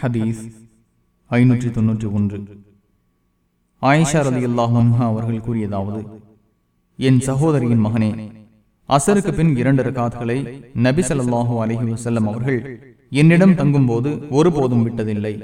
ஹதீஸ் ஐநூற்றி தொன்னூற்றி ஒன்று. ஆயிஷா ரதி அல்லாஹா அவர்கள் கூறியதாவது என் சகோதரியின் மகனே அசருக்கு பின் இரண்டு ரகாத்களை நபி ஸல்லல்லாஹு அலைஹி வசல்லம் அவர்கள் என்னிடம் தங்கும்போது ஒருபோதும் விட்டதில்லை.